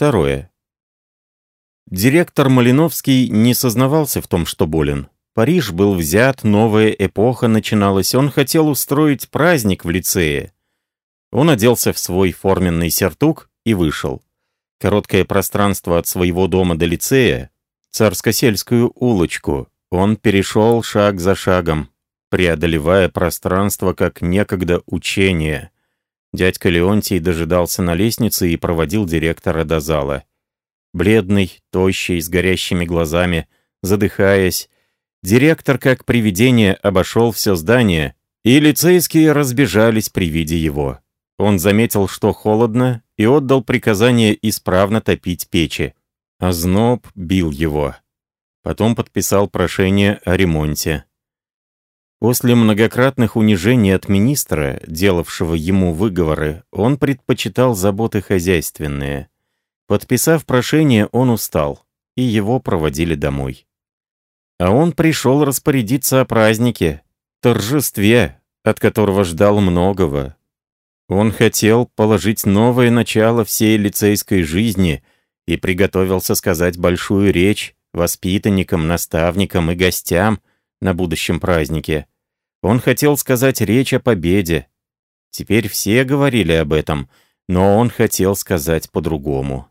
Второе. Директор Малиновский не сознавался в том, что болен. Париж был взят, новая эпоха начиналась, он хотел устроить праздник в лицее. Он оделся в свой форменный сертук и вышел. Короткое пространство от своего дома до лицея, царско-сельскую улочку, он перешел шаг за шагом, преодолевая пространство как некогда учение — Дядька Леонтий дожидался на лестнице и проводил директора до зала. Бледный, тощий, с горящими глазами, задыхаясь, директор как привидение обошел все здание, и лицейские разбежались при виде его. Он заметил, что холодно, и отдал приказание исправно топить печи. А зноб бил его. Потом подписал прошение о ремонте. После многократных унижений от министра, делавшего ему выговоры, он предпочитал заботы хозяйственные. Подписав прошение, он устал, и его проводили домой. А он пришел распорядиться о празднике, торжестве, от которого ждал многого. Он хотел положить новое начало всей лицейской жизни и приготовился сказать большую речь воспитанникам, наставникам и гостям на будущем празднике. Он хотел сказать речь о победе. Теперь все говорили об этом, но он хотел сказать по-другому.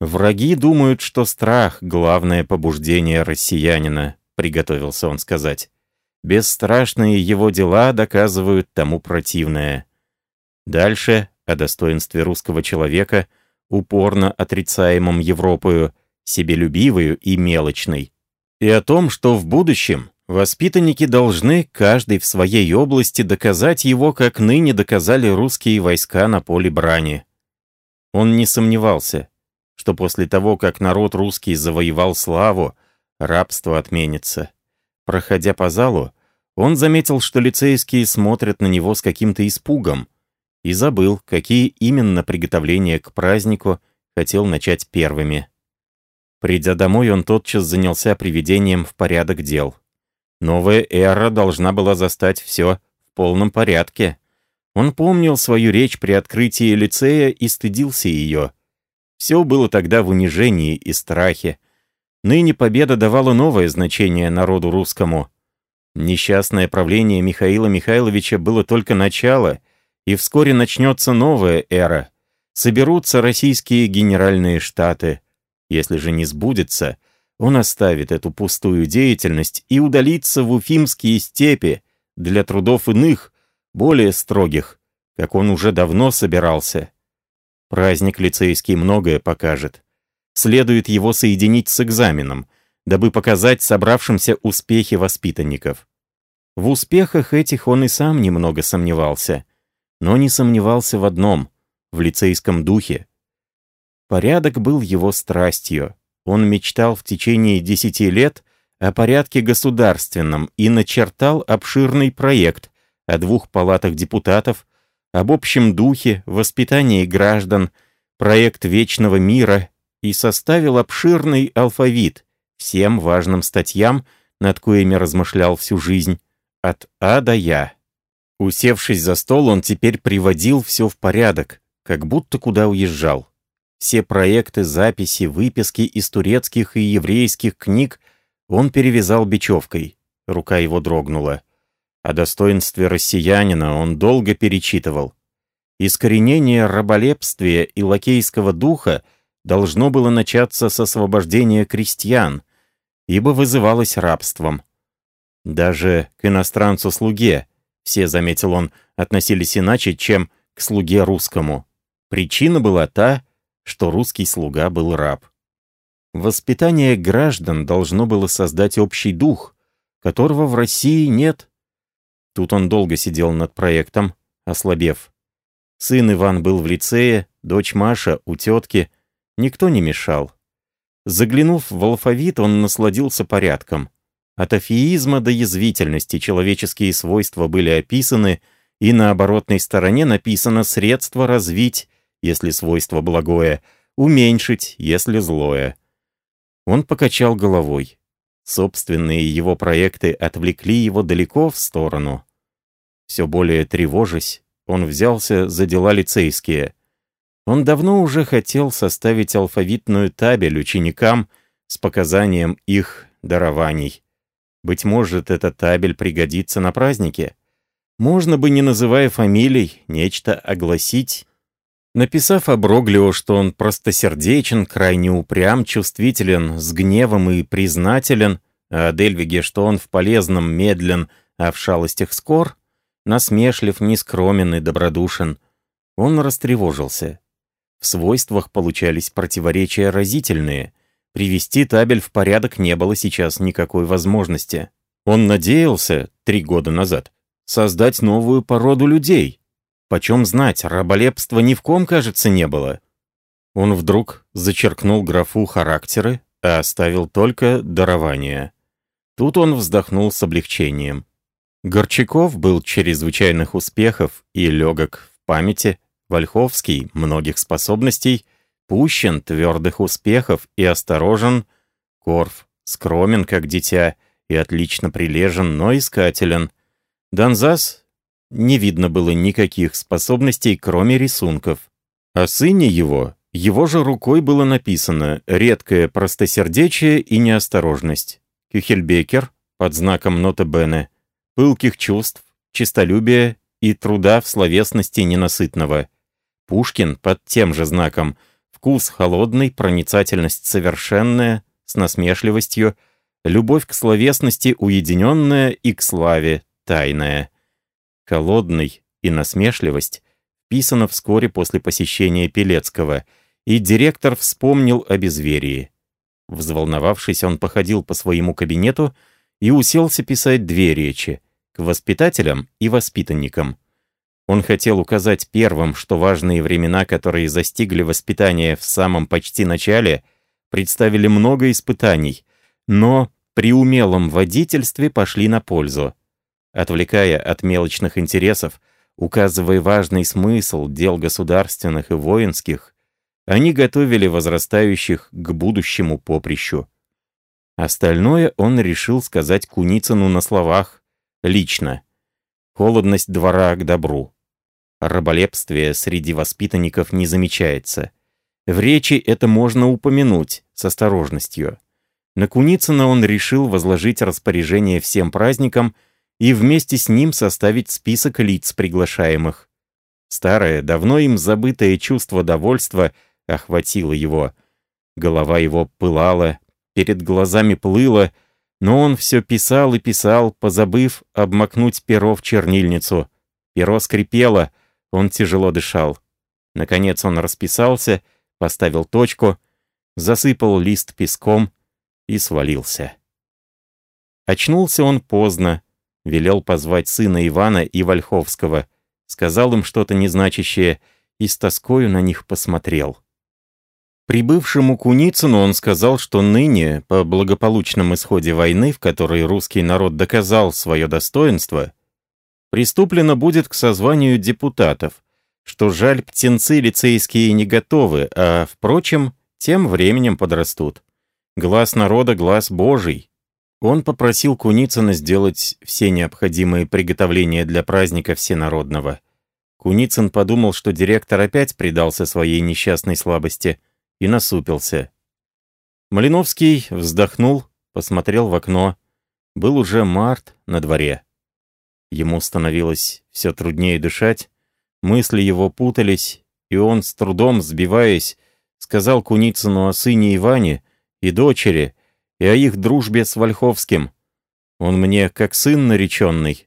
«Враги думают, что страх — главное побуждение россиянина», — приготовился он сказать. «Бесстрашные его дела доказывают тому противное». Дальше, о достоинстве русского человека, упорно отрицаемом Европою, себелюбивую и мелочной, и о том, что в будущем Воспитанники должны, каждый в своей области, доказать его, как ныне доказали русские войска на поле брани. Он не сомневался, что после того, как народ русский завоевал славу, рабство отменится. Проходя по залу, он заметил, что лицейские смотрят на него с каким-то испугом, и забыл, какие именно приготовления к празднику хотел начать первыми. Придя домой, он тотчас занялся приведением в порядок дел. Новая эра должна была застать все в полном порядке. Он помнил свою речь при открытии лицея и стыдился ее. Все было тогда в унижении и страхе. Ныне победа давала новое значение народу русскому. Несчастное правление Михаила Михайловича было только начало, и вскоре начнется новая эра. Соберутся российские генеральные штаты. Если же не сбудется — он оставит эту пустую деятельность и удалится в Уфимские степи для трудов иных, более строгих, как он уже давно собирался. Праздник лицейский многое покажет. Следует его соединить с экзаменом, дабы показать собравшимся успехи воспитанников. В успехах этих он и сам немного сомневался, но не сомневался в одном — в лицейском духе. Порядок был его страстью. Он мечтал в течение десяти лет о порядке государственном и начертал обширный проект о двух палатах депутатов, об общем духе, воспитании граждан, проект вечного мира и составил обширный алфавит всем важным статьям, над коими размышлял всю жизнь, от А до Я. Усевшись за стол, он теперь приводил все в порядок, как будто куда уезжал. Все проекты, записи, выписки из турецких и еврейских книг он перевязал бечевкой. Рука его дрогнула. О достоинстве россиянина он долго перечитывал. Искоренение раболепствия и лакейского духа должно было начаться с освобождения крестьян, ибо вызывалось рабством. Даже к иностранцу-слуге, все, заметил он, относились иначе, чем к слуге русскому. Причина была та, что русский слуга был раб. Воспитание граждан должно было создать общий дух, которого в России нет. Тут он долго сидел над проектом, ослабев. Сын Иван был в лицее, дочь Маша у тетки. Никто не мешал. Заглянув в алфавит, он насладился порядком. От афеизма до язвительности человеческие свойства были описаны, и на оборотной стороне написано «средство развить если свойство благое, уменьшить, если злое. Он покачал головой. Собственные его проекты отвлекли его далеко в сторону. Все более тревожась, он взялся за дела лицейские. Он давно уже хотел составить алфавитную табель ученикам с показанием их дарований. Быть может, эта табель пригодится на празднике. Можно бы, не называя фамилий, нечто огласить. Написав Аброглио, что он простосердечен, крайне упрям, чувствителен, с гневом и признателен, а Дельвиге, что он в полезном медлен, а в шалостях скор, насмешлив, нескромен и добродушен, он растревожился. В свойствах получались противоречия разительные. Привести табель в порядок не было сейчас никакой возможности. Он надеялся, три года назад, создать новую породу людей. Почем знать, раболепства ни в ком, кажется, не было. Он вдруг зачеркнул графу «характеры», а оставил только «дарование». Тут он вздохнул с облегчением. Горчаков был чрезвычайных успехов и легок в памяти, Вольховский многих способностей, Пущин твердых успехов и осторожен, Корф скромен, как дитя, и отлично прилежен, но искателен. Донзас не видно было никаких способностей, кроме рисунков. О сыне его, его же рукой было написано «редкое простосердечие и неосторожность». Кюхельбекер, под знаком нота Бене, пылких чувств, честолюбия и труда в словесности ненасытного. Пушкин под тем же знаком «Вкус холодный, проницательность совершенная, с насмешливостью, любовь к словесности уединенная и к славе тайная». Холодный и насмешливость вписано вскоре после посещения Пелецкого, и директор вспомнил о безверии. Взволновавшись, он походил по своему кабинету и уселся писать две речи — к воспитателям и воспитанникам. Он хотел указать первым, что важные времена, которые застигли воспитание в самом почти начале, представили много испытаний, но при умелом водительстве пошли на пользу. Отвлекая от мелочных интересов, указывая важный смысл дел государственных и воинских, они готовили возрастающих к будущему поприщу. Остальное он решил сказать Куницыну на словах, лично. Холодность двора к добру. Раболепствие среди воспитанников не замечается. В речи это можно упомянуть с осторожностью. На Куницына он решил возложить распоряжение всем праздникам и вместе с ним составить список лиц приглашаемых. Старое, давно им забытое чувство довольства охватило его. Голова его пылала, перед глазами плыла, но он все писал и писал, позабыв обмакнуть перо в чернильницу. Перо скрипело, он тяжело дышал. Наконец он расписался, поставил точку, засыпал лист песком и свалился. Очнулся он поздно, велел позвать сына Ивана и Вольховского, сказал им что-то незначащее и с тоскою на них посмотрел. Прибывшему Куницыну он сказал, что ныне, по благополучном исходе войны, в которой русский народ доказал свое достоинство, приступлено будет к созванию депутатов, что жаль, птенцы лицейские не готовы, а, впрочем, тем временем подрастут. Глаз народа — глаз Божий. Он попросил Куницына сделать все необходимые приготовления для праздника всенародного. Куницын подумал, что директор опять предался своей несчастной слабости — и насупился. Малиновский вздохнул, посмотрел в окно. Был уже март на дворе. Ему становилось все труднее дышать, мысли его путались, и он, с трудом сбиваясь, сказал Куницыну о сыне Иване и дочери, и о их дружбе с Вольховским. Он мне как сын нареченный.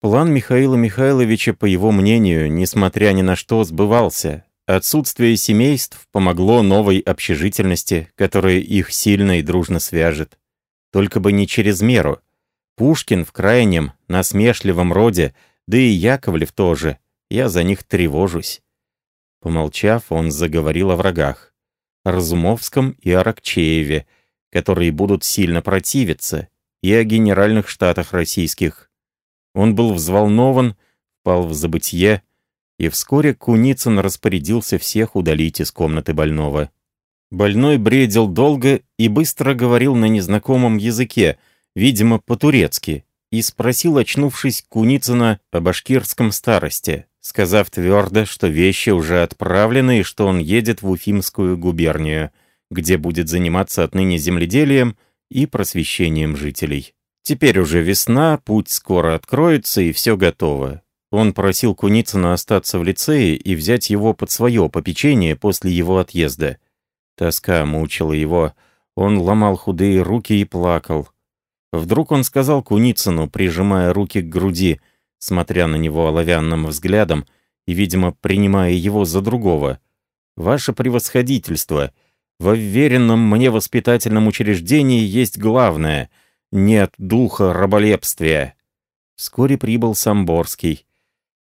План Михаила Михайловича, по его мнению, несмотря ни на что, сбывался, Отсутствие семейств помогло новой общежительности, которая их сильно и дружно свяжет. Только бы не через меру. Пушкин в крайнем, насмешливом роде, да и Яковлев тоже. Я за них тревожусь. Помолчав, он заговорил о врагах. Разумовском и о Рокчееве, которые будут сильно противиться, и о генеральных штатах российских. Он был взволнован, впал в забытье, и вскоре Куницын распорядился всех удалить из комнаты больного. Больной бредил долго и быстро говорил на незнакомом языке, видимо, по-турецки, и спросил, очнувшись Куницына о башкирском старости. сказав твердо, что вещи уже отправлены и что он едет в Уфимскую губернию, где будет заниматься отныне земледелием и просвещением жителей. Теперь уже весна, путь скоро откроется и все готово. Он просил Куницына остаться в лицее и взять его под свое попечение после его отъезда. Тоска мучила его, он ломал худые руки и плакал. Вдруг он сказал Куницыну, прижимая руки к груди, смотря на него оловянным взглядом и, видимо, принимая его за другого. «Ваше превосходительство, во вверенном мне воспитательном учреждении есть главное — нет духа раболепствия». Вскоре прибыл Самборский.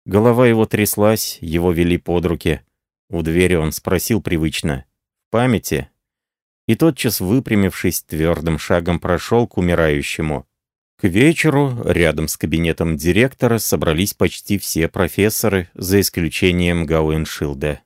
Голова его тряслась, его вели под руки. У двери он спросил привычно. «В памяти?» И тотчас, выпрямившись, твердым шагом прошел к умирающему. К вечеру рядом с кабинетом директора собрались почти все профессоры, за исключением Гауэншилда.